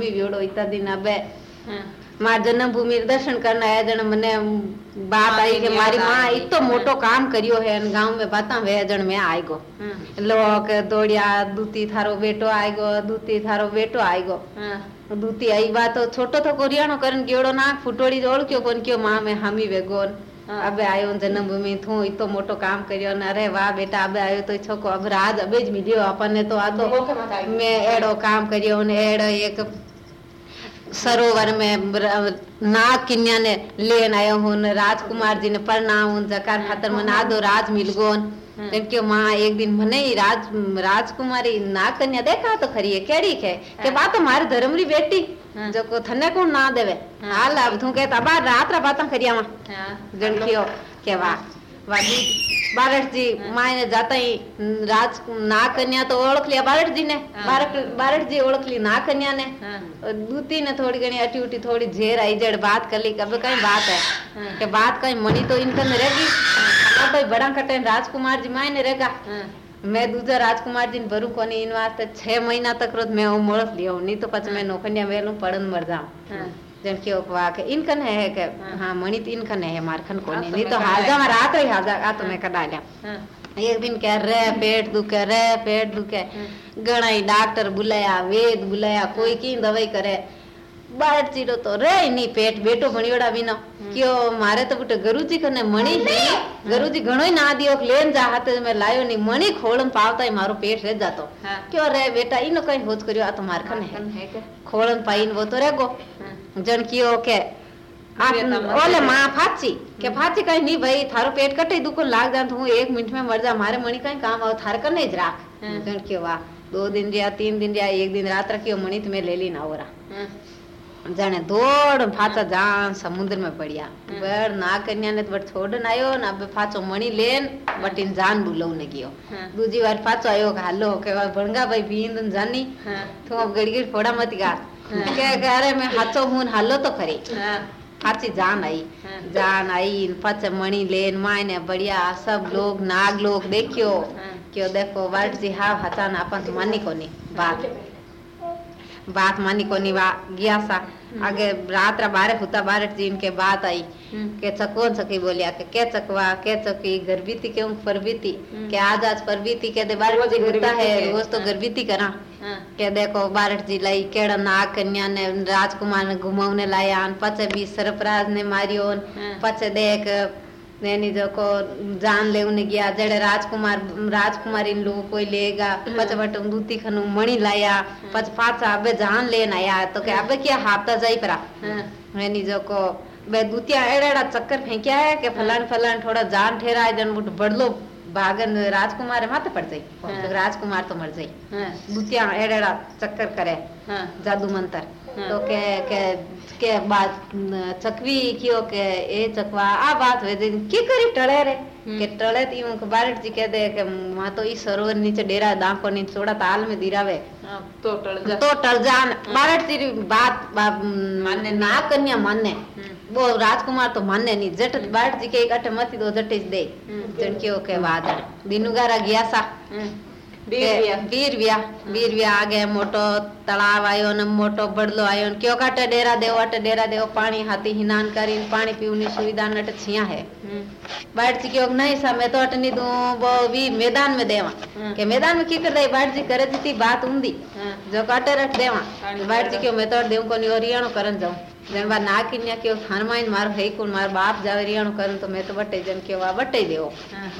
हामी व्योड़ो इतना दिन अबे माँ जन्मभूमि दर्शन करना है जन मने बात आई कि मारी माँ इतो मोटो काम करियो है गाँव में बाता वे जन में आएगो लोग दौड़िया दूती थारो बेटो आएगो दूती थारो बेटो आएगो दूती आई बात तो छोटो तो कोरियानो करन गेड़ो ना फुटोड़ी जोड़ क्यों कोन क्यों माँ में हामी वेगोन अबे आयो जन्मभूमि थू इतो मोटो काम करियो न अरे वाह बेटा अबे आयो तो छोको अब राज अबे ज मिलियो अपन तो आदो मैं एड़ो काम करियो ने एड़ो एक सरोवर में नाग किन्या ने लेन आयो हूँ राजकुमार जी ने प्रणाम हूँ जकार खातर मन आदो राज मिल गोन क्योंकि माँ एक दिन मने ही राज राजकुमारी नाग कन्या देखा तो खरी है केड़ी के? के बात मारे धर्म री बेटी जो को थने को ना देवे। हाल अब तू कहता बा रात रा बाता करिया मा जन कियो के वाह ही कन्या तो ओळख लिया बारट जी ने बारट बारट जी ओळख ली नाग कन्या ने दूती ने थोड़ी घणी अटी उटी थोड़ी झेर आई जड़ बात कर ली कब कहीं बात है के बात कहीं मणि तो इनकन रहेगी ना तो बड़ा कटे राजकुमार जी मायने रहेगा मैं दूजा राजकुमार जी ने भरू कोनी इन वास्ते छह महीना तक रोज मैं मोड़स लियो नहीं तो પછી मैं नौकरिया वेलू पड़न मर जाऊँ जन के उपवा के इनकन है के हाँ। मणि तो इनकन है मारखन कोनी नहीं तो हाजा में रात ही हाजा आ तो मैं कदा लिया एक दिन कह रे पेट दुखे रे पेट दुखे। घना ही डॉक्टर बुलाया वेद बुलाया कोई की दवाई करे। बारट चीरो तो रे नहीं पेट बेटो भणियोड़ा बिना। क्यों मारे तो बुटे गुरुजी कने मणि गुरुजी घणो ही ना दियो लेन जा हाथे में लायो नहीं मणि खोलन पावता ही मारो पेट रह जातो। क्यों रे बेटा इनो कहीं होज करियो आ तो पाइन वो तो जन के ओले माँ फाची के फाची कहीं नहीं भाई? थारो पेट कटे दुखो लाग जा तू एक मिनट में मर जा। मारे मणि कहीं काम आओ थारे कने ज राख जन वाह। दो दिन रिया तीन दिन रिया एक दिन रात रखियो मणि तुम्हें ले ली ना हो जाने दौड़ फाचा जान समुद्र में पड़िया। बड़ ना कन्या ने बड़ छोड़न आयो ना अब फाचो मणि लेन बटिन जान बुलाऊ ने गयो। दूजी बार फाचो आयो के हालो के भणगा भाई बींद जानी। तू अब गड़ी गड़ी फोड़ा मत गा। के अरे मैं हाचो हूँ हालो तो खरी। फाची जान आई। जान आई पच मणि लेन मायने बढ़िया सब लोग नाग लोग देखियो। क्यों देखो वर्ड जी हाँ हचान अपन तो मानी कोनी। बात बात मानी कोनी वा गया सा। आगे रात रा बारे हुता बारे जीन के बात आई। के चकोन चकी बोलिया? के के चकवा के चकी गर्भीती क्यों परबीती के आज आज परबीती के दे बारे जी होता है रोज तो गर्भीती करा। के देखो बारट जी लाई केड़ा नाग कन्या ने राजकुमार ने घुमावने लाया पचे भी सरफराज ने मारियो पचे देख नेनी जो को जान ले उन्हें गया जड़े राजकुमार राजकुमारी लोग कोई लेगा। पच बट दूती खनु मणि लाया पच पाचा अबे जान लेन आया तो क्या अबे क्या हाथा जाई परा? नेनी जो को बे दूतिया एड़ा चक्कर फेंकिया है के फलान फलान थोड़ा जान ठेरा है जन बड़लो भागन राजकुमार माथे पड़ जाई। तो राजकुमार तो मर जाई। दूतिया एड़ा चक्कर करे जादू मंत्र। तो के के के बात चकवी कियो के ए चकवा आ बात वे की करी टळे रे? के टळे ती उनके बारट जी कह दे के माँ तो ई सरोवर नीचे डेरा दांको नी थोड़ा ताल में दिरावे। तो टल जा तो टल जान बारट जी बात माने ना कन्या माने। वो राजकुमार तो माने नहीं जट बारट जी के एक अटे मती दो जटेज दे। जन कियो के बाद दिनुगारा गया सा वीर व्या वीर व्या आगे मोटो तलाव आयो ने मोटो बड़लो आयो ने क्यों काटे डेरा देव अटे डेरा देव पानी हाथी हिनान करी पानी पीवनी सुविधा नट छिया है। बैठ जी क्यों नहीं सा मैं तो अटनी दू वो भी मैदान में देवा। के मैदान में की कर दे बैठ जी करे थी बात उंदी। जो काटे रख देवा बैठ जी क्यों मैं देव को नियोरियानो करन जाऊँ जन बा ना किन्या क्यों हनुमान मार है कुण मार बाप जावरियानो करन तो मैं तो बटे जन क्यों वा बटे देव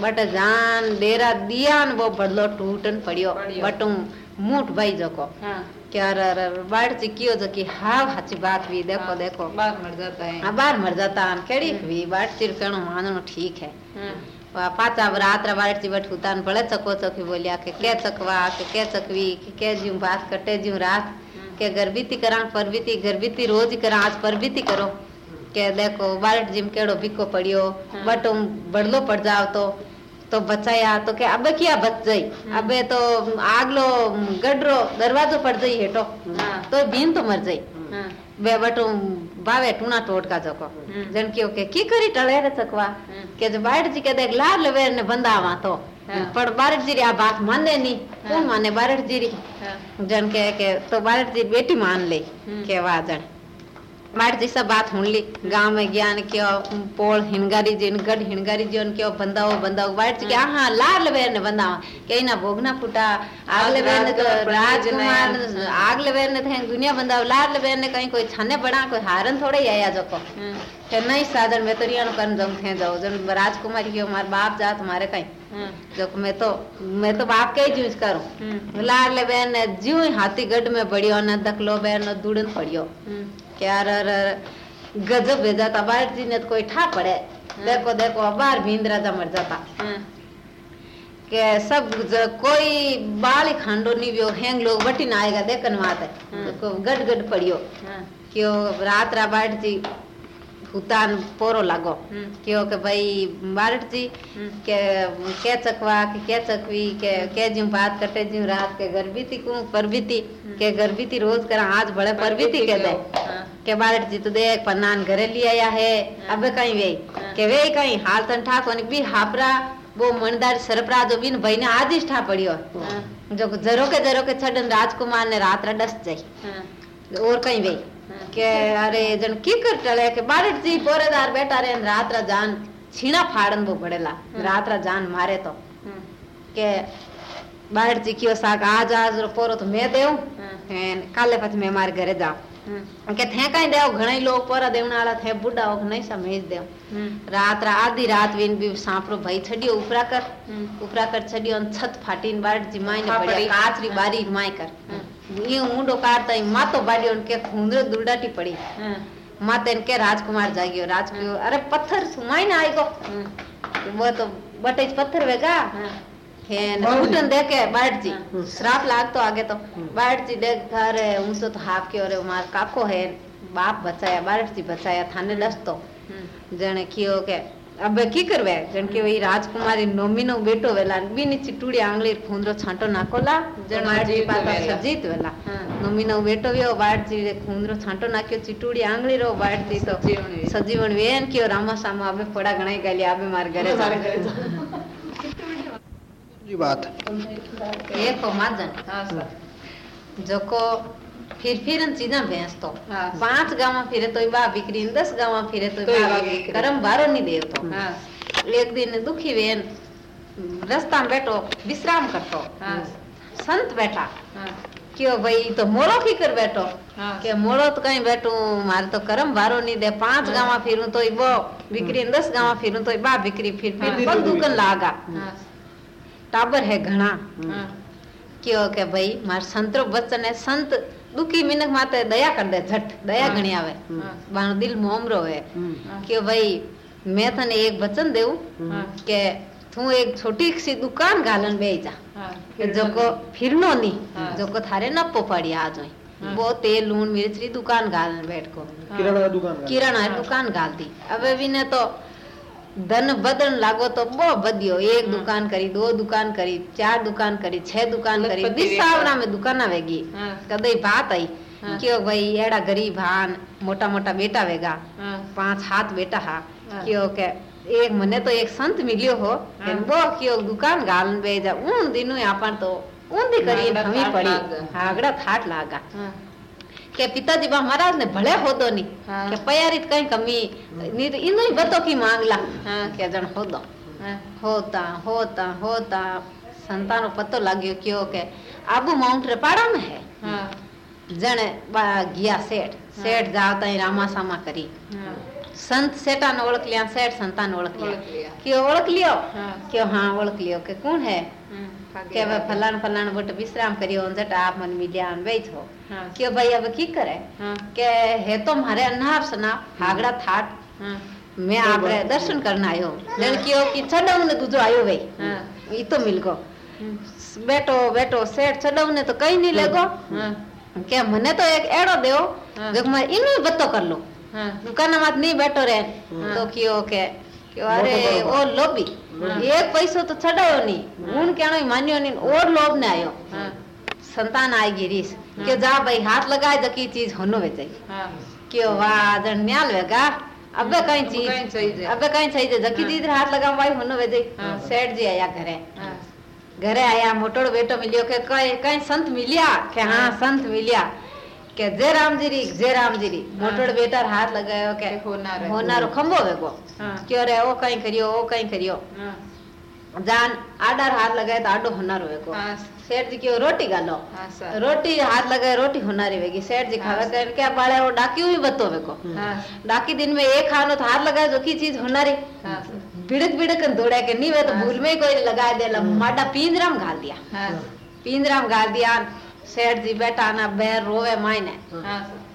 बटे जान डेरा दिया न वो बदलो टूटन पड़ियो बटू मूठ भाई जको क्या रे बाढ़ जी कियो जो कि हाँ हाची बात भी देखो देखो बाहर मर जाता है हाँ बाहर मर जाता है केड़ी भी बाढ़ चिर कणो मानो ठीक है पाचा रात रा बाढ़ जी बट हुतान बड़े चको चकी बोलिया के के के के के के के गर्भीती करा परबीती गर्भीती रोज करा आज परबीती करो के देखो बारट जिम केड़ो बिको पड़ियो बट बड़लो पड़ जाओ तो तो बचाया तो के अबे क्या बच जाई अबे तो आगलो गडरो दरवाजो पड़ जाई हेटो तो बीन तो मर जाई बे बटू बावे टूना टोटका जको जन के के की करी टळे रे चकवा પણ બારડજીરી આ વાત માને નહીં કોણ માને બારડજીરી જણ કે તો બારડજી બેટી માન લે કે વાજણ हम्म। के बारडजी सब बात हुन ली। गाँव में ज्ञान क्यों पोल हिनगारी जिन गढ़ हिनगारी जिन क्यों बंदाओ बंदाओ बारडजी के हाँ लाल बेर ने बंदाओ कहीं ना भोगना फूटा आगले बेर ने तो राजकुमार आगले बेर ने थे दुनिया बंदाओ लाल बेर ने कहीं कोई छाने बड़ा कोई हारन थोड़े ही आया जो को हाँ, के नहीं साधन में तो रियानो करन जाऊँ थे जाओ जन राजकुमारी क्यों मार बाप जा तुम्हारे कहीं। हाँ, जो मैं तो मैं तो बाप के ही यूज़ करूँ। हम्म, लाल बेन ने ज्यों हाथी गढ़ में पड़ियो ने दकलो बेन ने दूड़न पड़ियो। हम्म, કે यार गजब भेजा था बाहर जी ने तो कोई ठा पड़े देखो देखो बार भींद राजा मर जाता हाँ, કે सब कोई बाली खांडो नहीं व्यो हैंग लोग बटी ना आएगा देखन माते हम्म। तो गड गड पड़ियो हाँ, क्यों रात रा जी हुतान पोरो लागो हम्म, क्यों के भाई बारट जी हम्म, के के चकवा के के चकवी के के ज्यूं बात कटे ज्यूं रात के गर्भीती को परबीती के गर्भीती रोज करा आज बड़े परबीती के दे के बारट जी तो देख पन्नान घरे ले आया है अब कहीं वे। के वे कहीं हाल तन ठाक होने बी हापरा वो मनदार सरपरा जो बिन भाई ने आज ही ठा पड़ियो जो जरो के जरो के छडन राजकुमार ने रात रा डस जाई और कहीं वे કે અરે જણ કીકર ટળે કે બારડજી પોરેદાર બેઠા રે રાત રા જાન છીણા ફાડન બો પડેલા રાત રા જાન મારે તો કે બારડજી કયો શાક આજ આજ રો પોરો તો મેં દેવું હે કાલે પછી મેં મારે ઘરે જાઉં કે થે કઈ દેવ ઘણા લોકો પોરા દેવનાળા થે બુડા ઓક નહીં સા મેજ દેવ રાત રા આધી રાત વિન બી સાંપરો ભાઈ છડ્યો ઉપરા કર ઉપરા કર છડ્યો છત ફાટીન બારડજી માય ને પડ્યા કાચરી બારી માય કર ये ऊँट उकारता माँ तो बाली उनके खूंदरे दुर्डाटी पड़ी माँ तो इनके राजकुमार जागियो राजकुमार अरे पत्थर सुमाई ना आएगो वो तो बटे पत्थर वेगा घुटन देखे बैठ जी श्राप लाग तो आगे तो बैठ जी देख अरे हूँ तो हाफ़ के अरे मार काको है बाप बचाया बैठ जी बचाया थाने लस तो जने कियो के હવે કી કરવે જણ કે ભાઈ રાજકુમારી નોમીનો બેટો વેલા બીની ચીટુડી આંગળી ખૂંદરો છાંટો નાખોલા જણવાજી પાતા સજીત વેલા નોમીનો બેટો વ્યો વાડજી ખૂંદરો છાંટો નાખ્યો ચીટુડી આંગળી રો વાડજી તો સજીવણ વેન કયો રામા સામા આવે ફોડા ગણાઈ ગાલી આવે માર ઘરે જી વાત એ તો માજન હા સર જોકો फिर फिर चीजा भेज तो। पाँच गाँव फिरे तो बा बिक्री दस गाँव फिरे तो करम बारो नहीं देव तो। एक दिन दुखी वेन रस्ता में बैठो विश्राम करतो। संत बैठा। क्यों भाई तो मोरो की कर बैठो के मोरो तो कहीं बैठू मारे तो करम बारो नहीं दे। पाँच गाँव फिरू तो वो बिक्री दस गाँव फिरू तो बा बिक्री। फिर फिर बंदूकन लागा। टाबर है घना। क्यों के भाई मार संतरो बच्चन है। संत दुखी मिनक माते दया कर दे झट दया हाँ. घणी आवे हाँ, बाण दिल मोमरो है हाँ, क्यों भाई मैं तने एक वचन देऊ हाँ, के तू एक छोटी सी दुकान गालन बे जा हाँ, કે જોકો ફિરનો ની હા. જોકો થારે નપ્પો પડી આ જોઈ હા. બો તેલ લૂણ મિર્ચ રી दुकान गाल बैठ को किराना दुकान का किराना दुकान गाल दी अबे विने तो धन बदन लागो तो बो बदियो एक. दुकान करी दो दुकान करी चार दुकान करी छह दुकान करी। दिसावरा वेगा। में दुकान आवेगी हाँ, कदई बात आई। हाँ. क्यों भाई एड़ा गरीब हान मोटा मोटा बेटा वेगा। हाँ, पाँच हाथ बेटा हा. क्यों के एक मने तो एक संत मिलियो हो. वो क्यों दुकान गालन बे जा उन दिनु आपन तो ऊंधी करी हागड़ा કે પિતાજી બા મહારાજ ને ભલે હોદો ની કે પયારી કઈ કમી ની તો ઇનો બતો કી માંગલા કે જણ હોદો હોતા હોતા હોતા સંતાનો પતો લાગ્યો કયો કે આબુ માઉન્ટ રે પાડા મે હે જણે ગયા શેઠ શેઠ જાવતા રામાસામા કરી સંત સેટાને ઓળખ લ્યા સેટ સંતાને ઓળખ લ્યા કે ઓળખ લ્યો કે હા ઓળખ લ્યો કે કોણ હે કે હવે ફલાણ ફલાણ વટ વિશ્રામ કર્યો જટ આપ મને મિલ્યા અને બેઠો કે ભાઈ હવે કી કરે કે હે તો મારે અનાર સના હાગડા થાટ મેં આપણે દર્શન કરના આવ્યો લડકીઓ કે ચડાવ ને તું જો આવ્યો ભાઈ એ તો મિલગો બેટો બેટો સેટ ચડાવ ને તો કઈ નહીં લેગો કે મને તો એક એડો દેવો કે મારે એનું બતો કર લો हाँ, દુકાનમાં નહીં બેઠો રે હા. તો કયો કે કે અરે મોટો ઓ લોભી હા. એક પૈસો તો ચડાયો નહીં ગુણ કેણો માન્યો નહીં ઓર લોભ ને આવ્યો हाँ, સંતાન આવી ગઈ રીસ કે હા. જા ભાઈ હાથ લગાય તો કી ચીજ હોનો વેચાઈ हाँ, કયો વાહ જણ ન્યાલ વેગા अबे कहीं अब चीज कहीं सही जे। अबे कहीं सही जे जकी हाँ। चीज रे हाथ लगावा भाई हुन वेजे हाँ। सेठ जी आया घरे हाँ घरे आया मोटोड़ो बेटो मिलियो के कहीं कहीं संत मिलिया के हाँ हाँ। संत मिलिया होनार है। होनारो खंबो वेगो हाँ क्यों रे ओ कहीं करियो ओ कहीं करियो हाँ जान आडार हाथ लगाए तो आडो होनारो वेगो हाँ सेठ जी क्यों रोटी गालो हाँ सर रोटी हाथ लगाए रोटी होनारी वेगी सेठ जी खावे हाँ। तो क्या बाड़े वो डाकी हुई बतो वेगो हाँ डाकी दिन में एक खानो तो हाथ लगाए जो की चीज़ होनारी बिड़क बिड़क दौड़ा के नहीं वे तो। भूल में कोई लगा दे माडा पिंजरा में घाल दिया पिंजरा में गाल दिया सेठ जी बैठा ना बैर रोवे मायने हाँ सर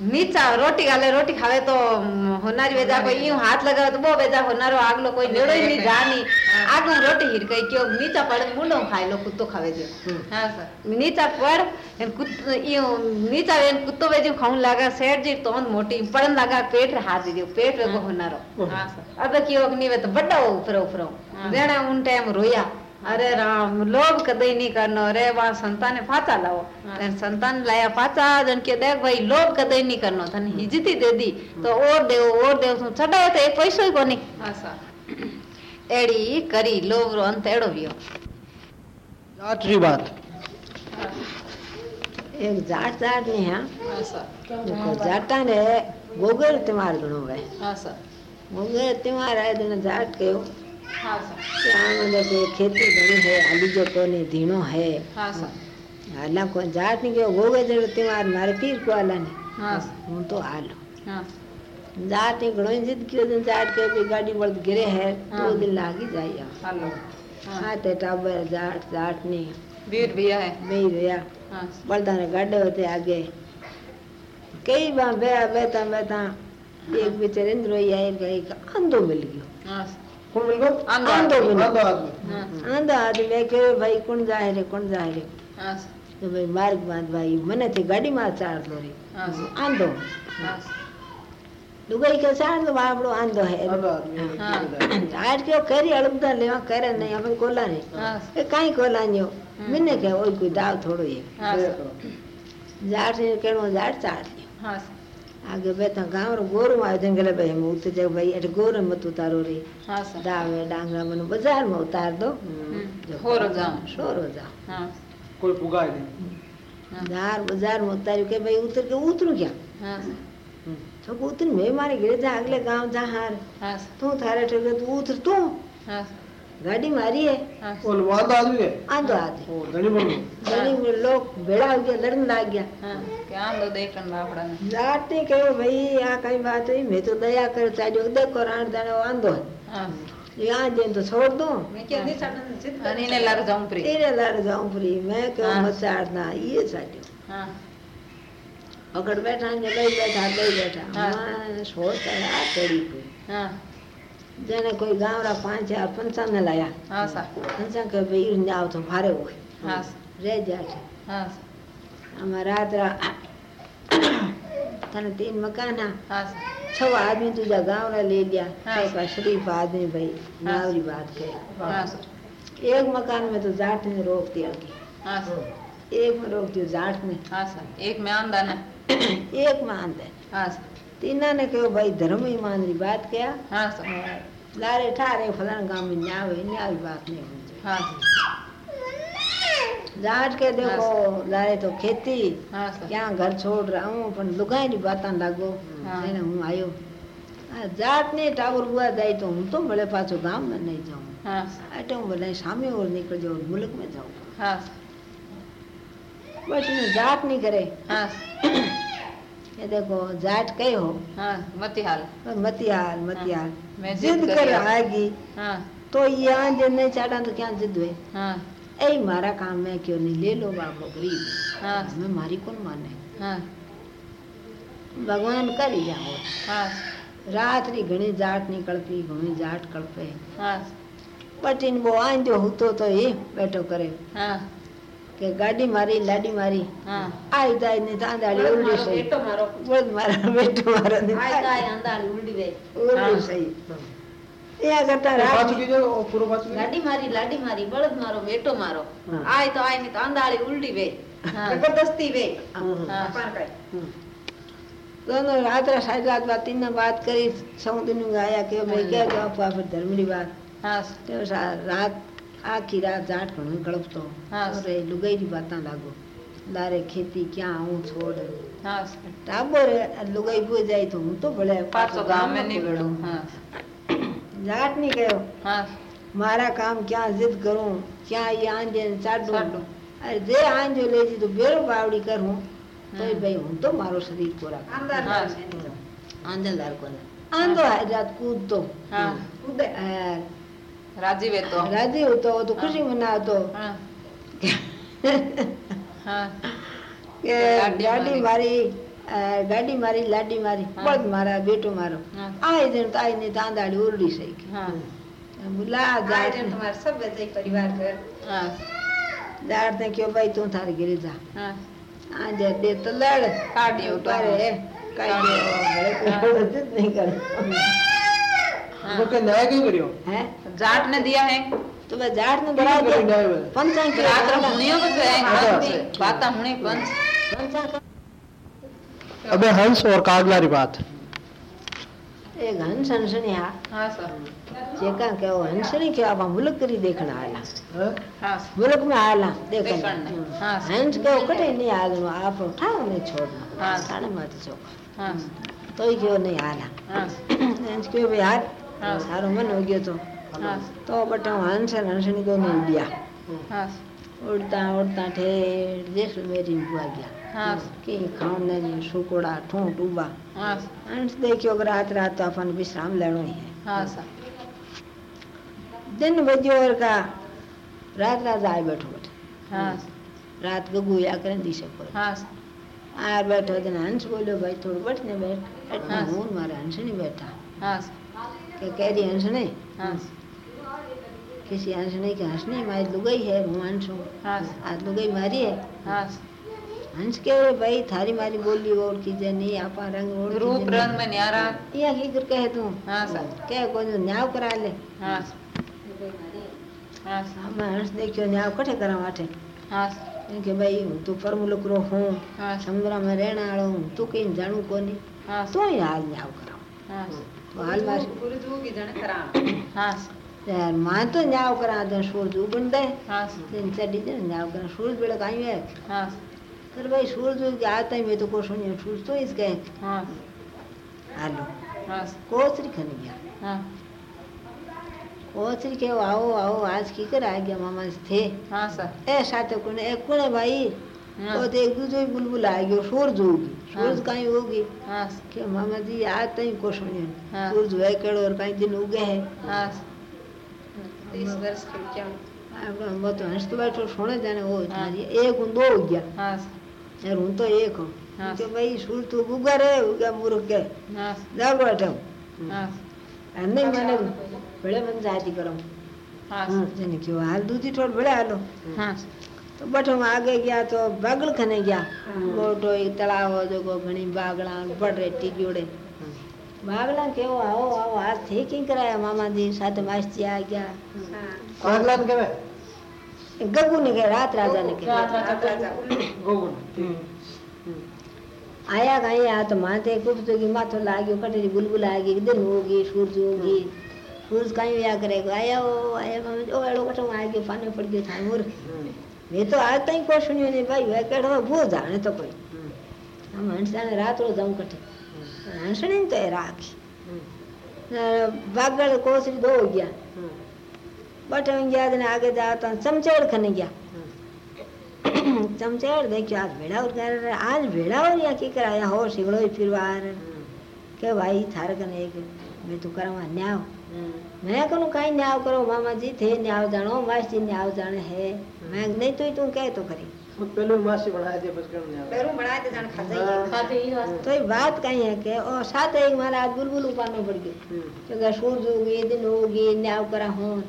नीचा रोटी गाले रोटी खावे तो होनारी वेजा कोई यूँ हाथ लगावे तो बो वेजा होनारो आगलो कोई नेड़ो ही नहीं जानी आगलो रोटी हिर गई क्यों नीचा पड़े मुंडो खाई लो कुत्तो खावे हाँ सर नीचा पड़ एन कुत्तो यूँ नीचा वेन कुत्तो वेजू खाऊं लागा सेठ जी तो मोटी पड़न लागा पेट रे हाथ दियो पेट वेगो होनारो हाँ सर अब क्यों नहीं અરે રામ લોભ કદય નહીં કરનો રે વા સંતાને ફાતા લાવો સંતાન લાયા ફાતા જણ કે દેખ ભાઈ લોભ કદય નહીં કરનો તને હિજતી દેદી તો ઓર દેવો ઓર દેવ શું ચડાયો તો એ પૈસો કોની એડી કરી લોભ રો અંત એડો વ્યો જાટરી વાત એક જાટ જાટ ને હા જાટા ને ગોગલ તમાર ઘણો ભાઈ ગોગલ તમાર આ જાટ કયો तो कयो हाँ सर कि आ मतलब कि खेती घणी है हाली जो कोनी धीणो है हाँ सर हाला को जाट ने कयो गोगर जड़ो त्योहार मारे पीर को आला ने हाँ हूँ तो हालो हाँ जाट ने घणो जिद कियो दिन जाट के भी गाड़ी बड़ गिरे है तो हाँ। दिन लागी जाई हेलो हाँ ते टाबर जाट जाट ने वीर भैया है बेई रहा हाँ बलदा ने गाड़े होते आगे कई बार बेरा बेता बेता एक बेचारे इंद्र आई गई अंधो मिल गयो हाँ कौन मिल गयो आंधो आंधो आदमी। आंधो आदमी हाँ आंधो आदमी मैं कहो भाई कौन जाए रे कौन जाए रे हाँ तो भाई मार्ग बात भाई मने थी गाड़ी में चार लो रे हाँ आंधो हाँ लुगाई के चार तो बापड़ो आंधो है आंधो आदमी हाँ। आज के करी अड़बदा लेवा करे नहीं अपन कोला नहीं हाँ ए काई कोला न्यो हम्म। मैंने कहे ओए कोई दाव थोड़ो हाँ हाँ आगे बेता गाँव रो गोरू आयो जन गले भाई हम उतर जाओ भाई अटे गोरू मत उतारो रे। हाँ सर। दावे डांगरा मन बाज़ार में उतार दो। हम्म, हो जाओ। शोर हो जाओ। हाँ। कोई पुगाए नहीं। हाँ। धार बाज़ार में उतार के भाई उतर के उतरू क्या? हाँ तो उतर मैं मारे घरे जा अगले गाँव जा हार। हाँ तू थारे ठगे तू उतर तू। हाँ गाड़ी मारी है और वादा आदमी है आंधो आदमी ओ धनी बोलो धनी में लोग बेड़ा हो गया लड़न लाग गया हाँ क्या आंधो देखन लापड़ा ने लाटे कहो भाई आ कई बात है मैं तो दया कर चाजो देखो राण दाने आंधो है हाँ यहाँ दिन तो छोड़ दो मैं क्या नहीं छोड़ना इन्हें लड़ जाऊँ प्री इन्हें लड़ जाऊँ प्री मैं क्यों मत साड़ना ये साड़ी हाँ पकड़ बैठा ने बैठा बैठा हाँ सोचता है आ तेरी पे हाँ जने कोई गांव रा पांच चार पंचा ने लाया હા સા पंचा के भाई इन्हें आओ तो भारे हुए હા रह जाते હા हमारा रात रा तने तीन मकान है હા छह आदमी तुझा गांव रा ले लिया हाँ। तो का शरीफ आदमी भाई नावरी बात के હા एक मकान में तो जाट ने रोक दिया की હા एक में रोक दियो जाट ने હા સા એક મેં આંદા ને एक मान दे હા तीना ने कहो भाई धर्म ईमान री बात क्या હા સા लारे ठारे फलाना गांव में न्याय हुई न्याय बात नहीं हुई હા जाट के देखो लारे तो खेती હા સા क्या घर छोड़ रहा हूँ पण लुगाई री बाता लागो हाँ। એને હું આવ્યો આ જાત ને ટાવર बुआ જાય તો હું તો ભલે પાછો ગામ में नहीं जाऊँ હા अटे हूँ भले सामे और निकल जाऊँ मुल्क में जाऊँ હા बट ने जाट नहीं करे હા ये देखो जाट कई हो हाँ, मतिहाल मतिहाल मतिहाल। हाँ, जिद कर आएगी। हाँ, तो यहाँ जो नहीं चाटा तो क्या जिद हुए? हाँ, ऐ मारा काम है क्यों नहीं ले लो बाप गरीब। हाँ, मैं मारी कौन माने हाँ, भगवान कर ही जाओ। हाँ, रात री घनी जाट निकलती घनी जाट कड़पे। हाँ, बट इन वो आन जो तो ये बैठो करे। हाँ, કે ગાડી મારી લાડી મારી હા આઈ જાય ને તાંદાળી ઉલડી સહી બેટો મારો બોલ મારા બેટો મારો ને આય કાય અંદાળી ઉલડી ગઈ ઉલડી હા. સહી એ કરતા પાછું રાત કીધું ઓ પૂરો પાછું કીધું? લાડી મારી લાડી મારી બળદ મારો બેટો મારો હા. આય તો આય ની તો અંદાળી ઉલડી વે હા. જબરદસ્તી વે હમ. હા. અપાર કઈ. दोनों रात रा सारी रात बात तीन बात करी सौ दिन आया के भाई क्या जो आप फिर धर्मड़ी बात हाँ तो सा- रात आखी रात जाट घणो कड़पतो हाँ। और ए लुगाई री बातां लागो लारे खेती क्या आऊँ छोड़ हाँ टाबर लुगाई बुझ जाई तो हूँ तो भले पाछो गाँव में नहीं। बेड़ो हाँ जाट नहीं कहो हाँ मारा काम क्या जिद करूँ क्या ये आंजे चाडू। अरे जे आंजो ले जी तो बेरो बावड़ी करूँ तो। भाई हूँ રાજીવ હતો રાજીવ હતો તો ખુશી મના હતો કે ગાડી મારી ગાડી મારી લાડી મારી પગ મારા બેટો મારો આય દેણ તો આઈને તાંદાડી ઉરડી શકી હા મુલા જાય દેણ તમાર સબ જઈ પરિવાર ઘર હા દાડ તે કયો ભાઈ તું તારે ઘરે જા હા આજે દે તો લડ કાઢ્યો તો રે કાઈ દે નહીં કરે वो क्या न्याय क्यों करियो? हैं? जाट ने दिया है। तो मैं जाट ने दिया करियो न्याय बोले? पंच की रात रे हुनियो को है अच्छा, अच्छा। बाता हुने पंच। पंच तो- अबे हंस और कागला री बात। एक हंस हंस ने हाँ। हाँ सर। जेका हाँ? हाँ, हाँ, के वो हंस ने के अब मुल्क करी देखना आला हाँ। मुल्क में आला देखना हाँ हंस के कटे नहीं आगनो आप उठाओ ने छोड़ना। हाँ साढ़े मत चौक हाँ तो ही क्यों नहीं आला हाँ? हंस क्यों भाई यार को नहीं दिया हाँ उड़ता उड़ता ठेठ जैसे मेरी बुआ गया हाँ कि खाने नहीं सुकोड़ा ठूंठ उबा हाँ हंस देखियो अगर रात रात तो अपन विश्राम लेनो ही है दिन बजो और का रात रात आए बैठो बैठो रात को गुया करें दिशा पर बैठो दिन हंस बोलो भाई थोड़ा बैठने बैठ हाँ। मारा हंस नहीं बैठा क्या कह रही हंस नहीं हाँ किसी हंस नहीं कि हंस नहीं मारी लुगाई है हूँ हंस हूँ हाँ आज लुगाई मारी है हाँ हंस के भाई थारी मारी बोली और कीजे नहीं आपा रंग और रूप रंग में न्यारा या की कर कहे तू हाँ सर क्या कोई न्याव करा ले हाँ हाँ हम हंस देखियो न्याव कठे करा वाटे हाँ કે ભાઈ હું તો પરમુલકરો હું हाँ સમુદ્રમાં રહેણ વાળો હું તું કઈ જાણું કોની हाँ તો હાલ ન્યાવ કરાવ हाँ તો હાલ મારે हाँ यार मां तो न्याव करा तो सूरज उगन दे हाँ दिन चढ़ी दे न्याव करा सूरज बेड़ा काई है हाँ कर भाई सूरज उग आता ही मैं तो को सुनियो सूरज तो इस गए हाँ हालो हाँ कोचरी खन गया हाँ कोचरी के आओ आओ आज की कर आ गया मामा से थे हाँ सर ए साथे कोने ए कोने भाई तो एक दूसरे बुलबुल आएगी और शोर जोगी शोर कहीं होगी हाँ। मामा जी आज तई को सुनियो सूरज है कड़ो और कहीं दिन उगे है। हाँ। वो तो हंस तो बैठो सोने जाने वो हाँ। एक दो हो गया। यार हूँ तो एक हूँ। कि भाई सूरज तो उगा रहे उगा मूर्ख के। जाओ बैठो नहीं मैंने बड़े मन जाती करो। हाँ। जाने क्यों हाल दूधी टोल बड़े हालो हाँ। તો બઠો આગે ગયા તો બાગળ ખને ગયા મોટો એક તળાવ હતો કો ઘણી બાગળા પડે ટીજોડે બાગલા કેવો આવો આવો હાથ થઈ કે કરાયા મામાજી સાથે માસજી આ ગયા બાગલા ને કેવાય ગગુ ને કે રાત રાજા ને કે રાત રાજા ગગુ आया कहीं आया तो माते कुछ तो की माथो लागियो कटरी बुलबुल आगी दिन होगी सूरज होगी सूरज कहीं आया करे आया ओ आया मम्मी ओ एड़ो कटो आ गयो पानी पड़ गयो था मोर મેં તો આ તઈ કોઈ સુન્યું નહીં ભાઈ હવે કહેવા બહુ જાણે તો કોઈ આમ હંસાને રાત રોજ આમ કઠે હંસણી તો એ રાખી બાગળ કોસરી દો ગયા બટન ગયા ને આગે જાતા ચમચેડ ખને ગયા ચમચેડ દેખ્યો આજ ભેળાવર કરે આજ ભેળાવર યા કી કરાયા હો શીગડો ફિરવાર કે ભાઈ થાર કને એક મેં તું કરવા ન્યાવ मैं तो करवा न्याव मैं कनु काई न्याव करो मामा जी थे न्याव जानो मास जी न्याव जाने है मैं नहीं तो तू कह तो करी पहले मासी बनाया दिया बस करने तो ये बात कहीं है के और साथ एक मारा आज बुलबुल उपानो पड़ गयो क्योंकि सूरज होगी दिन होगी न्याव करा हूँ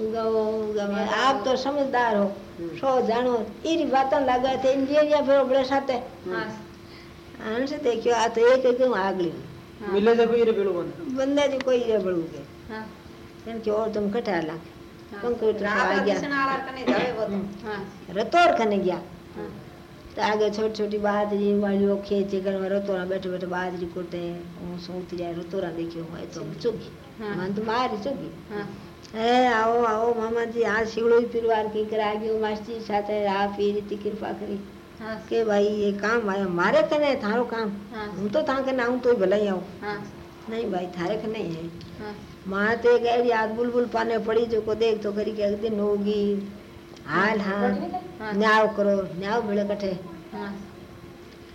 उगा उगा मैं आप तो समझदार हो सो जानो इरी बातों लगा थे इंजीनियर फिर बड़े साथे हाँ हमसे देखियो आ तो एक एक आगली ಮಿಲ್ಲದ ಕೊಯ್ರೆ ಬೆಳುವನ್ ಬಂದದಿ ಕೊಯ್ರೆ ಬೆಳುಗೆ ಹಾ એમ કે ઓર તમ કટા લાખ પંકુ ટ્રા ગયા હા રતોર કને ગયા તો આગે છોટી છોટી બાજરી વાળીઓ ખેંચે ઘરમાં રતોરા બેઠે બેઠે બાજરી કૂટે હું સૂતી જાય રતોરા દેખ્યો હોય તો ચૂકી મન તો મારી ચૂકી હે આવો આવો મામાજી આ શીવડો પીરવાર કી કરા ગયો માસ્ટી સાથે આ પીરી તી કૃપા કરી हाँ। के भाई ये काम आया मारे कने थारो काम। हाँ। हूँ तो था कने आऊँ तो ही आऊँ। हाँ। नहीं भाई थारे कने है। हाँ। माँ तो एक ऐसी आग बुलबुल पाने पड़ी जो को देख तो करी के एक दिन होगी। हाँ। हाल हाँ। न्याव करो न्याव भीड़ कठे। हाँ।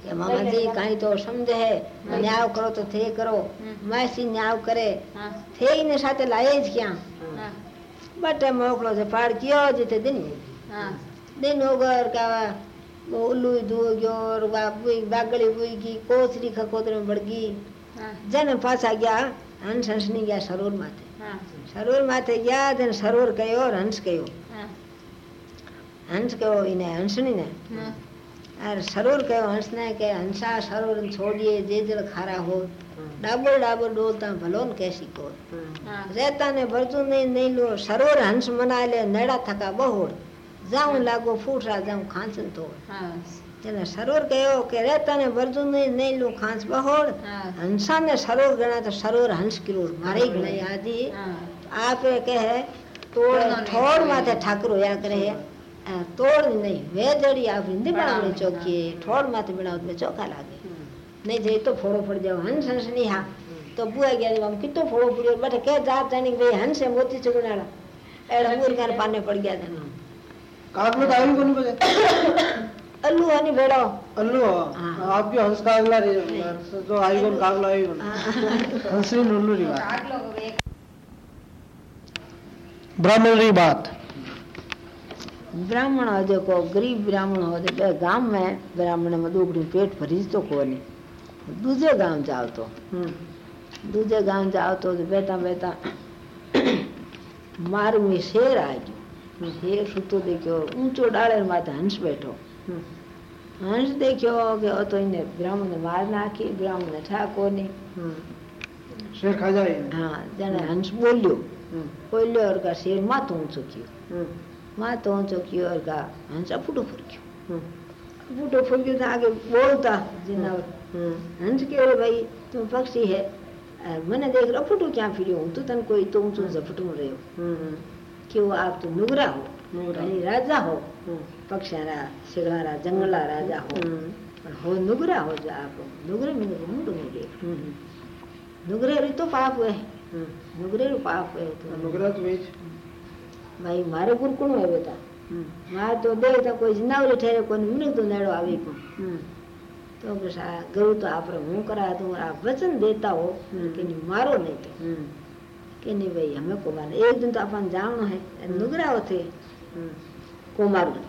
कि मामा जी हाँ। कहीं तो समझे है न्याव करो तो थे करो। मैं सी न्याव करे। थे ही ने साथे लाए क्या? बट मोकलो से पाड़ कियो जिते दिन दिन होगर का ಉಲ್ಲು ಇದು ಹೋಗ್ಯೋ ಅವ್ರ ಬ್ಯಾಗ್ಗಳಿಗೆ ಹೋಗಿ ಕೋಸ್ಲಿಕ್ಕೆ ಹಾಕೋದ್ರ ಬಡ್ಗಿ ಜನ ಪಾಸ್ ಆಗ್ಯಾ ಅನ್ಸ್ ಅನ್ಸ್ನಿಗೆ ಸರೋರ್ ಮಾತೆ ಸರೋರ್ ಮಾತೆಗ್ಯಾ ಅದನ್ನ ಸರೋರ್ ಕೈಯೋ ಅವ್ರ ಹನ್ಸ್ ಕೈಯೋ हंस हाँ। कहो। हाँ। इन्हें हंस नहीं हाँ। अरे सरोर कहो हंस ने के हंसा सरोर छोड़िए जे जल खारा हो। डाबर डाबर डोलता भलोन कैसी को। रहता ने भरतू नहीं नहीं लो सरोर हंस मना ले नेड़ा थका बहुड़ રહેતા ને ભરતું નહીં નહીં લો સરોવર હંસ મના લે નેડા થકા બહોળ જાઉં લાગો ફૂટરા જાઉં ખાંચન તો હા તેને સરોવર કયો કે રહેતા ને ભરતું નહીં નહીં લો ખાંચ બહોળ હા હંસા ને સરોવર ગણા તો સરોવર હંસ કિરોડ મારે ગણાય આજી હા આપે કહે તોડ તોડ થોડ માથે ઠાકરો યા કરે આ તોડ નહીં વેજડી આપી હિન્દી બનાવણી ચોખ્ખી ઠોડ માથે બનાવત મેં ચોખ્ખા લાગે નહીં જઈ તો ફોડો પડી જાવ હંસ હંસ નહીં હા તો બુઆ ગયા આમ કેટલો ફોડો પડ્યો બટ કે જાત જાણી કે ભાઈ હંસે મોતી ચુગડાડા એડા મુરગાને પાને પડી ગયા હતા कागलो तो आयु कोनी बजे અલ્લુ હની ભેડો अल्लू हाँ। आप भी हंस कागला रे जो आयु कोन कागला आयु कोन हंसरी उल्लू री बात આગલો એક ब्राह्मण री बात ब्राह्मण हो देखो गरीब ब्राह्मण हो तो बे गांव में ब्राह्मण में दुगड़ी पेट भरी तो कोनी दूजे गांव जाओ तो दूजे गांव जाओ तो बेटा बेटा मारू में शेर आ गयो शेर सुतो देखो ऊंचो डाले माथे हंस बैठो हंस देखो કે ઓ તો એને બ્રાહ્મણ માર નાખી બ્રાહ્મણ ઠાકો ને शेर खा जाए હા જાણે હંસ બોલ્યો બોલ્યો और का शेर माथो ऊंचो कियो माथो ऊंचो कियो और का हंस अफूटो फुरक्यो अफूटो फुरक्यो तो आगे बोलता जिनावर हंस के रे भाई तुम पक्षी है अ, मैंने देख रहा फुटू क्या फिर हूँ तो तन कोई तो ऊंचो झपटू रहे हो कि वो आप तो नुगरा हो यानी राजा हो। पक्षारा सिगड़ारा जंगला राजा हो। पर हो नुगरा हो जो आप नुगरे में मुंड में गए नुगरे री तो पाप है। नुगरे रू पाप है तो। नुगरा तो वेच भाई मारे गुरकुण है बेटा? मारे तो दे तो कोई जिंदावरी ठहरे कोई मिनक तो नेड़ो आवे को तो गुरु तो आप हूँ करा तो आप वचन देता हो कि नहीं मारो नहीं કે નહીં ભાઈ અમે કોમાર એક દિન તો આપણને જાણો હે નુગરા હોતે કોમારું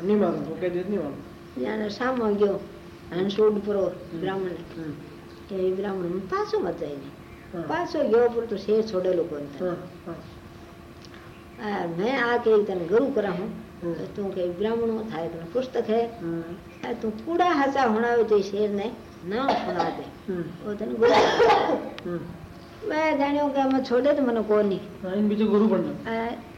નહીં મારું ઓકે જ નહીં મારું ત્યાં સામો ગયો હંસોડ પરો બ્રાહ્મણ કે એ બ્રાહ્મણ પાછો મચાઈને પાછો ગયો પર તો શેર છોડેલો કોણ મેં આ કે તને ગરુ કરા હું તું કે બ્રાહ્મણો થાય તને પુસ્તક હે તું કૂડા હાચા હોણાવે તો શેરને ના હોણા દે તને ગુરુ मैं घणियो कया मैं छोड़े तो मने कोनी हाँ, इन बीच गुरु बन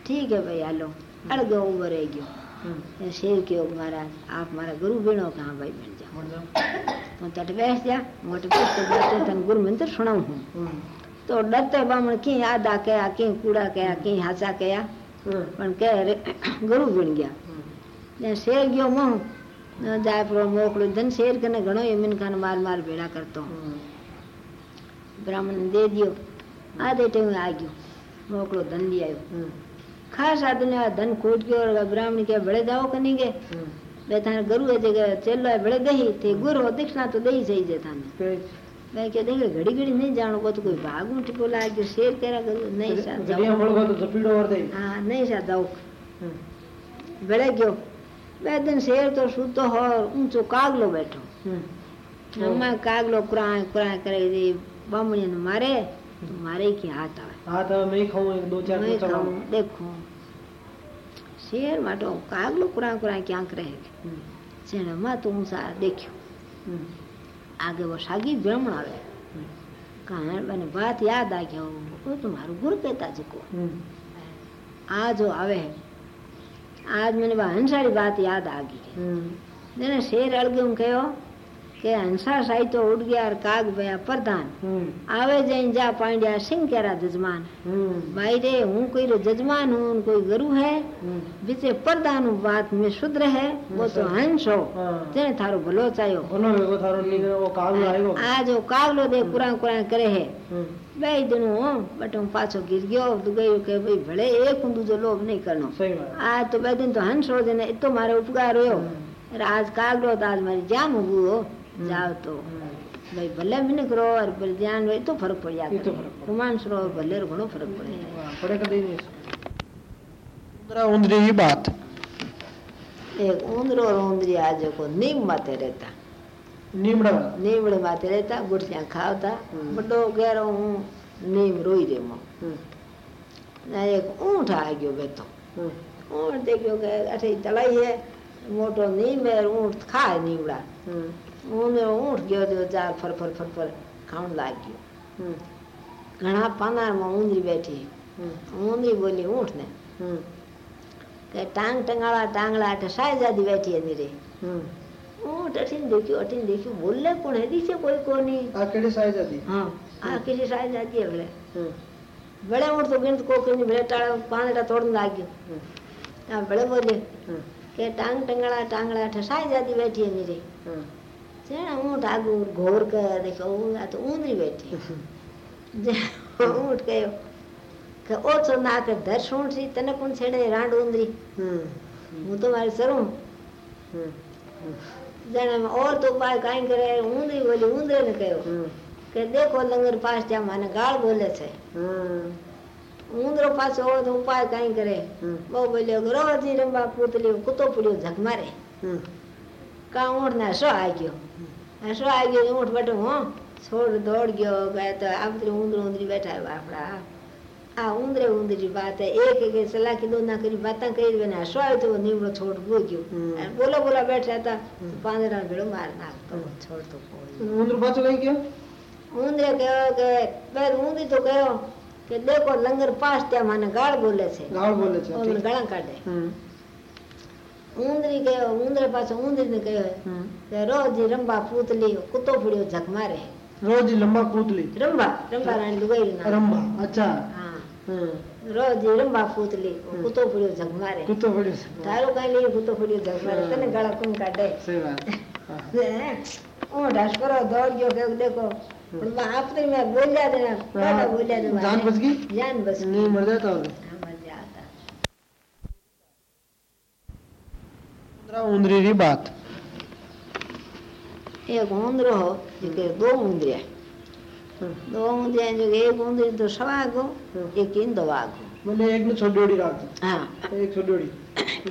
ठीक है भाई हलो अड़ गयो उम्र है। गयो हाँ। शेर के महाराज आप मारा गुरु बिनो कहाँ भाई बन जा तो तट बैठ जा मोट पे तो तन गुरु मंत्र सुनाऊ हूँ। हाँ। तो डरते बामण की आधा कया की कूड़ा कया की हासा कया। पण कह गुरु बन गया। ने शेर गयो मोह जाए पर मोकलो। धन शेर कने घणो ये मिनकान मार मार भेड़ा करतो। ब्राह्मण ने दे दियो आधे टाइम आ गयो मोकलो धन ली आयो खास आदमी आ धन कूट गयो और ब्राह्मण के बड़े जाओ कनी के बे थाने गुरु है जगह चेलो है बड़े दही ते गुरु हो दक्षिणा तो दही सही जे थाने मैं क्या देखे घड़ी घड़ी नहीं जानो को तो कोई भाग में टिको लाग गयो शेर केरा नहीं सा जाओ मोड़ तो जपीड़ो और दे हाँ नहीं सा जाओ बेड़े गयो दिन शेर तो सूतो हो ऊंचो कागलो बैठो हमें कागलो कुराए कुराए करे બામણીએ મારે તો મારે કે હાથ આવે હાથ આવે મેં ખાઉં એક દો ચાર મેં ખાઉં દેખું શેર માટો કાગલું કુરા કુરા ક્યાંક રહે જેણમાં તો હું સારા દેખ્યો આગે વો સાગી બ્રહ્મણ આવે કારણ મને વાત યાદ આ ગયો તો મારું ગુરુ કહેતા જકો આ જો આવે આજ મને હંસારી વાત યાદ આ ગઈ જેને શેર અળગે હું કહ્યો के हंसा साई तो उड़ गया और काग बया प्रधान आवे जैन जा पांड्या सिंह केरा जजमान भाई रे हूँ कोई रे जजमान हूँ कोई गुरु है बीचे प्रधान बात में शुद्र है वो तो हंस हो जय थारो भलो चाहो आज वो कागलो दे कुरा कुरा करे है भाई दिनों हो बट हम पाछो गिर गयो दुगई के भाई भले एक दूजो लोभ नहीं करनो आज तो भाई दिन तो हंस हो जने इतो मारे उपकार हो आज कागलो तो आज मारी जान हुई जाओ तो भाई भले मिन करो और ध्यान भाई तो फ़र्क पड़ जाता तो कुमान सुनो भले घणो फ़र्क पड़े पड़े उंदरी ही बात एक उंदर और उंदरी आज को नीम माते रहता नीमड़ा नीमड़े माते रहता गुड़सिया खावता बड़ो गहरो हूँ नीम रोई रे मो एक ऊँट आ गयो बेतो ऊँट देखियो अठे चलाई है मोटो नीम है ऊँट खा नीमड़ा ઊંધો ઊંઠ ગયો તો ચાર ફર ફર ફર ફર ખાવણ લાગ્યું ઘણા પાનારમાં ઊંધરી બેઠી ઊંધરી બોલી ઊંઠ ને કે ટાંગ ટંગાળા ટાંગળા એટલે સાયજાદી બેઠી એની રે ઊંઠ અઠીને દેખ્યું અઠીને દેખ્યું બોલે કોણ હેદી છે કોઈ કોની આ કેડી સાયજાદી હા આ કેડી સાયજાદી એટલે बड़े उठ तो गिन को किन बड़े टाड़ा पान टा तोड़न लाग गयो ता बड़े बोले के टांग टंगड़ा टांगड़ा ठसाई जाती बैठी है मेरी ઊંટ આગું ઘોર કરે દેખો આ તો ઊંદરી બેઠી જે ઊંટ કયો કે ઓછો ના કે ધર સૂંઠી તને કોણ છેડે રાંડ ઊંદરી હું તો મારી સરું જાણે ઓર તો ઉપાય કાંઈ કરે ઊંદરી બોલી ઊંદરે ને કહ્યો કે દેખો લંગર પાસ ત્યાં મને ગાળ બોલે છે ઊંદરો પાછો ઓર તો ઉપાય કાંઈ કરે બહુ બોલ્યો કે રોજી રંબા પૂતલી કૂતો પડ્યો ઝક મારે કાં ઊંઠને સો આવી ગયો અને સો આવી ગયો ઊંઠ બેઠો હું છોડ દોડ ગયો ગયા તો આમતરી ઊંદરી ઊંદરી બેઠા આપણા આ ઊંદરે ઊંદરી વાત એક એક સલાહ કીધું ના કરી વાતા કરી બેને સો આવ્યો તો નીવડો છોડ ગયો ગયો બોલો બોલા બેઠા હતા પાંદડા ભેળો માર નાખતો છોડ તો ઊંદર પાછો લઈ ગયો ઊંદરે ગયો કે બે ઊંદરી તો ગયો કે દેખો લંગર પાસ ત્યાં મને ગાળ બોલે છે ગાળ બોલે છે ગાળા કાઢે ઊંદરી ગયો ઊંદરે પાછો ઊંદરી ગયો કે રોજ રંબા પૂતલી કૂતો પડ્યો જગ મારે રોજ લંબા પૂતલી રંબા રંબા રાણી દુગઈ રંબા અચ્છા રોજ રંબા પૂતલી કૂતો પડ્યો જગ મારે કૂતો પડ્યો તારું કઈ લઈ કૂતો પડ્યો જગ મારે તને ગળા કુમ કાઢે સહી વાત ઓ ઢાસકરો દોડ ગયો કે દેખો પણ આપને મેં બોલ્યા દેના બોલ્યા દેના જાન બસ ગઈ જાન બસ નહીં મર જાતા उंदरी की बात एक ऊंदरो हो जेके दो ऊंदरिया दो ऊंदरिया जो एक ऊंदरी तो सवागो एक ईंदो वागो मैंने एक ने छोड़ोड़ी रात हाँ एक छोड़ोड़ी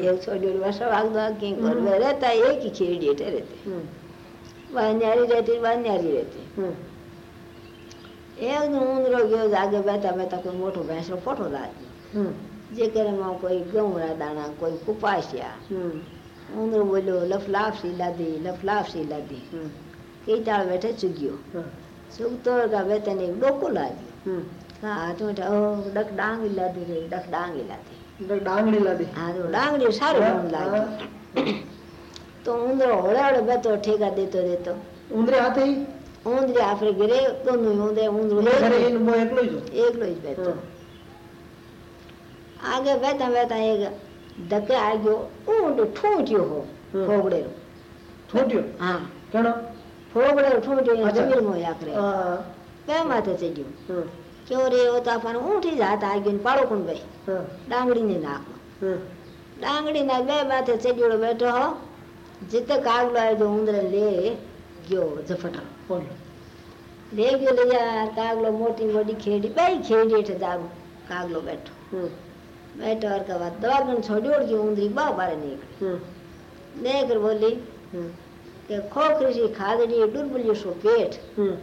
एक छोड़ी और वैसा वाग दो कि घर में रहता एक ही खेड़ी हेठे रहते वह न्यारी रहती वह न्यारी रहती एक ऊंदरो गयो आगे बैठा बैठा कोई मोटो भैंसो फ़ोटो लाग्यो जे करे में कोई गौरा दाना कोई कुपासिया ऊंदरो ઉંદર બોલ્યો લફલાફ શીલાદી લફલાફ શીલાદી કીટાળ બેઠે ચૂગ્યો ચૂગતો હવે તેને ડોકો લાગ્યો હા તો ડક ડાંગી લાદી રે ડક ડાંગી લાદી ડક ડાંગડી લાદી હા તો ડાંગડી સારું મન લાગ્યું તો ઉંદરો હળે હળે બેઠો ઠેકા દેતો દેતો ઉંદરે હાથે ઊંધરે આપણે ઘરે ગમ્યું ઊંધે ઊંધરું એકલો જ બેઠો આગળ બેઠા બેઠા એક ದಗಾಗ್ಯೋ ಉಂಡು ಠೂಂಟಿಯೋ ಹೋ ಹೋಗಡೇರು ಠೂಂಟಿಯೋ ಹಾ ಕೇಣ ಹೋಗಡೇರು ಠೂಂಟಿಯೋ ಜಮೀರ್ ಮೋ ಯಾಕ್ರೆ ಕೆ ಮಾತೆ ಚೆಗ್ಯೋ ಕ್ಯೋರೆ ಓತಾಪನ ಊಂಟಿ ಜಾತ ಆಗ್ಯನ್ ಪಾಳಕೊಂಡ್ ಬೈ ಡಾಂಗಡಿನಿಂದ ಹಾಕು ಡಾಂಗಡಿನ ಬೇ ಮಾತೆ ಚೆಗ್ಯೋಡು ಬೇಟೋ ಹೋ जितक ಆಗ್ಲೋ ಇದು ಉಂದ್ರಲ್ಲಿ ಗ್ಯೋ ಜಫಟರ್ ಹೋಗ್ಲು ಲೇಗ್ಯೋ ಲೇಜಾರ್ ಕಾಗ್ಲೋ ಮೋಟಿ ಮೋಡಿ ಖೇಡಿ ಬೈ ಖೇಡಿ ಇಟ್ಟು ಜಾಗು ಕಾಗ್ಲೋ ಬೆಟ್ಟು ಹ್ಞೂ बैठवार का बात दवागन छोड़ी उड़ की ऊंदरी बा बारे निकली। हाँ। देख बोली हाँ। कि खोखरी सी खादड़ी डुलबुली सो पेट। हाँ।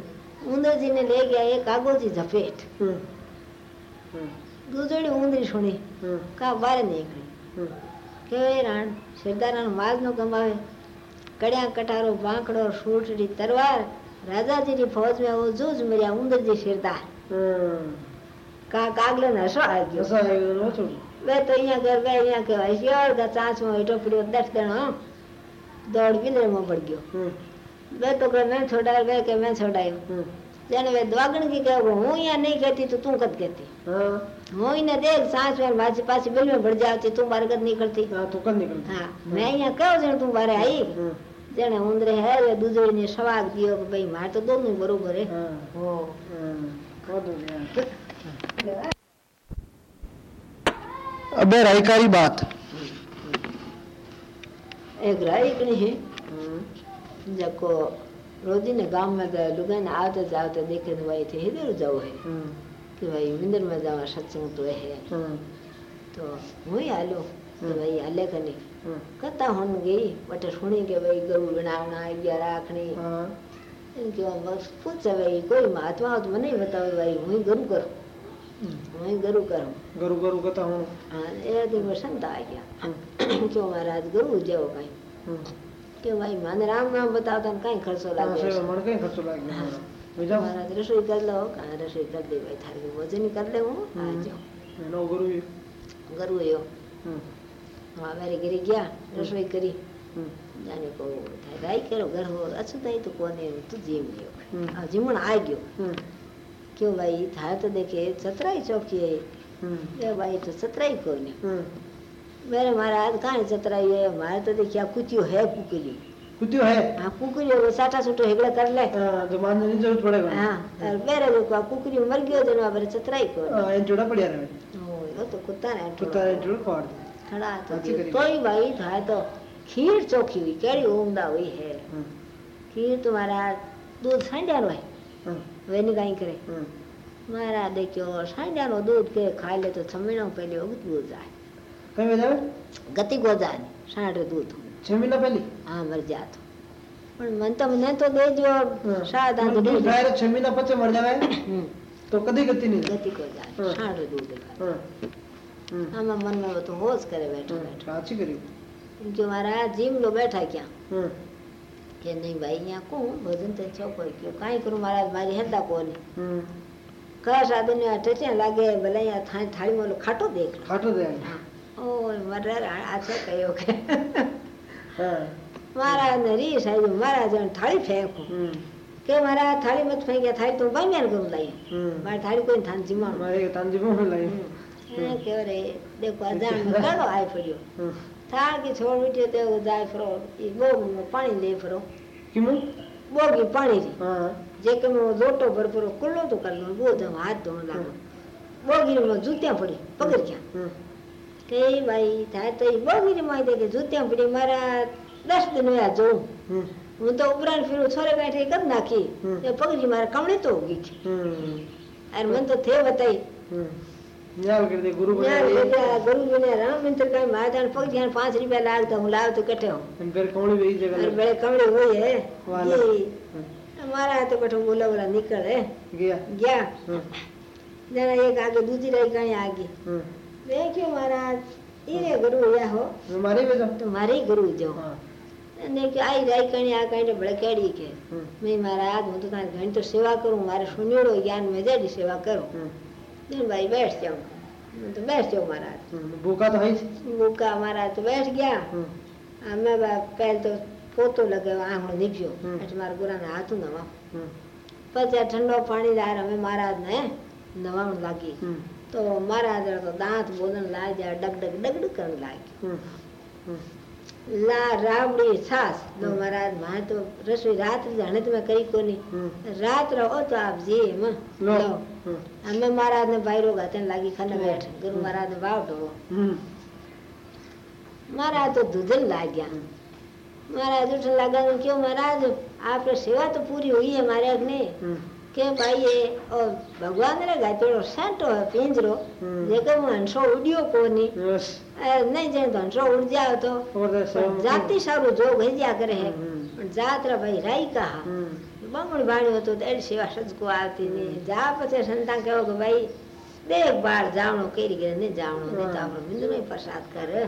ऊंदर जी ने ले गया एक कागोजी झपेट दूसरी ऊंदरी सुनी का बारे निकली। के राण सिद्धाराण माल नो कमावे कड़िया कटारो बांकड़ो सूटड़ी तरवार राजा जी की फौज में वो जूझ मेरा ऊंदर जी सिरदार। કાંક આગલે ને સળાઈ ગયો બે તો અહીંયા કર બે અહીંયા કહેવાય શિયાળ કા ચાંચમાં હેઠો પડ્યો દસ ગણો દોડ બિલેરમાં પડ ગયો બે તો કે મેં છોડાયો બે કે મેં છોડાયો જેને વે દ્વાગણ કી કહે હું અહીંયા નહીં કહેતી તો તું કદ કહેતી હું એને દેખ સાંચ વાર પાછી પાછી બિલ માં ભડ જાવતી તું મારે કદ નીકળતી હા તું કદ નીકળતી હા મેં અહીંયા કહ્યું છે તું મારે આવી જેને ઉંદરે હેરે દૂધળી ને સવાગ દિયો કે ભાઈ મારે તો દોનું બરોબર હે હો अबे रायकारी बात। एक राइकणी है। हम्म जको रोजी ने गाँव में गए लुगाई ने आते जाते देखे तो भाई थे इधर जाओ है। हम्म। कि भाई मंदिर में जावा सत्संग तो है। हम्म। तो हुई आलो तो भाई आले कनी। हम्म। कथा गई बटे सुनी के भाई गरु बनावना या राखनी। हाँ। इनके बस पूछे भाई कोई महात्मा तो मने बतावे भाई हुई गरु करो। मैं गुरु करूँ। गुरु गुरु कहता तो हूँ हाँ ये तो बसंत आ गया। हम्म। क्यों महाराज गुरु जाओ कहीं। हम्म। क्यों भाई मन राम नाम बताओ कहीं खर्चो हाँ, लागे। मन कहीं खर्चो लागे हाँ। महाराज। रसोई कर लो कहाँ रसोई कर दी भाई थारी भोजन कर ले हूँ आ हम्म। जाओ। गुरु गुरु यो। हाँ मेरे गिरी गया रसोई करी। जाने को थाई राई करो घर हो अच्छा नहीं तो कोने तू जीम लियो जीवन आ गयो। क्यों भाई? था तो देखे सत्रह ही चौकी है। हम्म। ये भाई तो सत्रह ही कोई नहीं हम्म। मेरे महाराज कहाँ सत्रह ये हमारे तो देखिए कुतियो है कुकली। कुतियो है? हाँ कुकरी वो साठा सुटो हेगड़ा कर ले। हाँ, तो मानने नहीं ज़रूरत पड़ेगा हाँ मेरे लोग को कुकरी मर गयो तो ना मेरे सत्रह ही कोई हाँ जोड़ा पड़िया ना। ओ तो कुत्ता ने कुत्ता ने जोड़ फाड़ खड़ा तो तो ही भाई था तो खीर चौकी हुई कैरी उमदा हुई है। हम्म। खीर तो तुम्हारा दूध ठंडा है। વેનગાઈ કરે મારા દેખ્યો સાંજાનો દૂધ કે ખાઈ લે તો છ મહિના પહેલી વખત ગુજાય કઈ વધારે ગતિ ગોજાય સાંઢ દૂધ છ મહિના પહેલી હા મરજા તો પણ મન તો મને તો દેજો સાત આંત દૂધ ડાયરેક્ટ છ મહિના પછી મર જવાય તો કદી ગતિ નહીં ગતિ ગોજાય સાંઢ દૂધ આમાં મનમાં બધું હોશ કરે બેઠો બેઠો સાચી કર્યું કે મારા જીમ લો બેઠા ક્યાં કે નહીં ભાઈ અહીંયા કોણ ભજન તો છોકરો ગયો કાંઈ કરું મારા મારી હેતા કોને કયા સાધન ટચ્યા લાગે ભલે અહીંયા થાય થાળીમાં ઓલો ખાટો દેખ ખાટો દેખ ઓય મરર આ છે કયો કે મારા ને રી સાહેબ મારા જણ થાળી ફેંકું કે મારા થાળી મત ફેંક્યા થાળી તો બામ્યા ને ઘઉં લઈ મારી થાળી કોઈ થાન જીમા મારે થાન જીમા લઈ કે રે દેખો અજાણ કાઢો આઈ પડ્યો થાળ કે છોડ મીઠ્યો તેવો જાય ફરો એ બોગીમાં પાણી લે ફરો બોગી પાણી રી જે કે લોટો ભરપરો કુલ્લો તો કરી લો બહુ ધમ હાથ ધોવા લાગો બોગીમાં જૂત્યા પડી પગર ક્યાં કે ભાઈ થાય તો એ બોગીની માહિતી કે જૂત્યા પડી મારા દસ દિન આ જોઉં હું તો ઉપરાંત ફીરું છોરે બેઠે કરી નાખી પગરી મારે કમળે તો ઉગી અરે મને તો થે બતાવી નિહાલ કરી દે ગુરુ ગુરુજીને રામ મિત્ર કહે માતા ને પગ ધ્યાન પાંચ રૂપિયા લાગતો હું લાવતો કઠે હું ઘર કમળી બેસી જગા ઘરે કમળી હોય હે મારા તો કઠે બોલા બોલા નીકળે ગયા ગયા જરા એક આગે दूजी રહી કઈ આગે મેં કે મહારાજ ઈરે ગુરુ રહ્યા હો મારી બેજો તમારી ગુરુ જો અને કે આઈ રાઈ કણી આ કણી ભળે કેડી કે મેં મહારાજ હું તો તારી ઘણી તો સેવા કરું મારે સુન્યોડો જ્ઞાન મેં જેડી સેવા કરું हम्म ને ભાઈ બેસ જાઉં હું તો બેસ જાઉં મહારાજ हम्म भूखा तो है ही ભૂકા મહારાજ તો બેસ ગયા हम्म અમે બા પહેલ તો પોતો લગાવ્યો આંગળો નીપ્યો હમ. એટલે મારા ગુરાને હાથું નવા हम्म પછી આ ઠંડો પાણી દાર અમે મહારાજને નવાણ લાગી हम्म તો મહારાજ તો દાંત બોલન લાગ્યા ડગ ડગ ડગ ડગ ਕਰਨ લાગ્યું हम्म हम्म લા રાવડી છાસ તો મહારાજ માં તો રસોઈ રાત્રે જાણે તમે કરી કોની રાત રહો તો આપ જે એમાં લો અમે મહારાજ ને ભાઈરો ગાતન લાગી ખાને બેઠ ગુરુ મહારાજ ને વાવ ઢોવો મહારાજ તો દૂધન લાગ્યા મહારાજ ઉઠ લાગ્યા કયો મહારાજ આપણે સેવા તો પૂરી હોય છે મહારાજ ને કે ભાઈ એ ભગવાન રે ગાતેડો સાંટો પિંજરો જે કે હું હંસો ઉડ્યો કોની નહીં જઈને ધનસો ઉડજાવ તો જાતિ સારું જો ભેજ્યા કરે હે પણ જાત્ર ભાઈ રાઈ કહા બમણ ભાડ્યું હતું એની સેવા સજકો આવતી નહીં જા પછી સંતા કહેવો કે ભાઈ દેખ બાર જાવણો કરી ગયા નહીં જાવણો નહીં તો આપણો બિંદુ પ્રસાદ કરે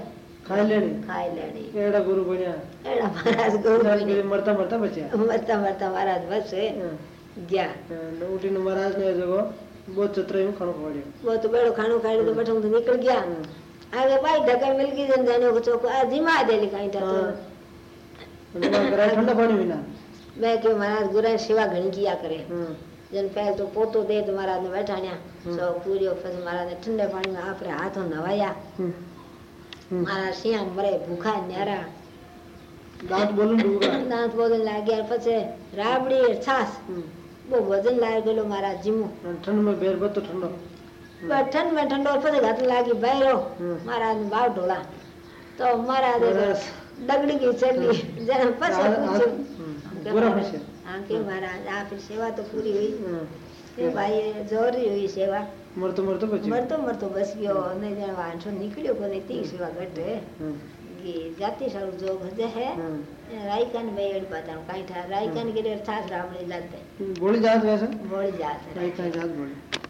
ખાઈ લેણી ખાઈ લેણી એડા ગુરુ બન્યા એડા મહારાજ ગુરુ બન્યા મરતા મરતા બચ્યા મરતા મરતા મહારાજ બચે ગયા ઉઠીને મહારાજ ને જગો બહુ ચત્ર ખાણું ખવડ્યું બહુ તો બેડો ખાણું ખાડ્યું તો બેઠો નીકળી ગયા आगे भाई ढके मिलकी जन जाने को तो चोको आ जिमा दे लिखा इटा तो। हाँ। ठंडा पानी बिना मैं क्यों महाराज गुरु सेवा घणी किया करे। हाँ। जन पहले तो पोतो दे तो महाराज ने बैठानिया हाँ। सो पूरियो फस महाराज ने ठंडे पानी में आपरे हाथों नवाया। महाराज सिया मरे भूखा न्यारा। दांत बोलन डूबा दांत बोलन लाग गया पछे राबड़ी छास वो वज़न लाग गेलो महाराज जिमो ठंड में बेर बतो ठंडो। बैठन बैठन डोल पर घाट लागी बैरो महाराज ने भाव ढोला तो महाराज दगड़ी की चली जरा पस आके महाराज आप सेवा तो पूरी हुई ये भाई जोरी हुई सेवा मरतो मरतो बच मरतो मरतो बस गयो ने जण वांछो निकळ्यो कोने ती सेवा घटे जाति सारू जो भजे है राईकन बेड बताओ काई था राईकन के थास रामली लाते बोली जात वैसे बोली जात राईकन जात बोली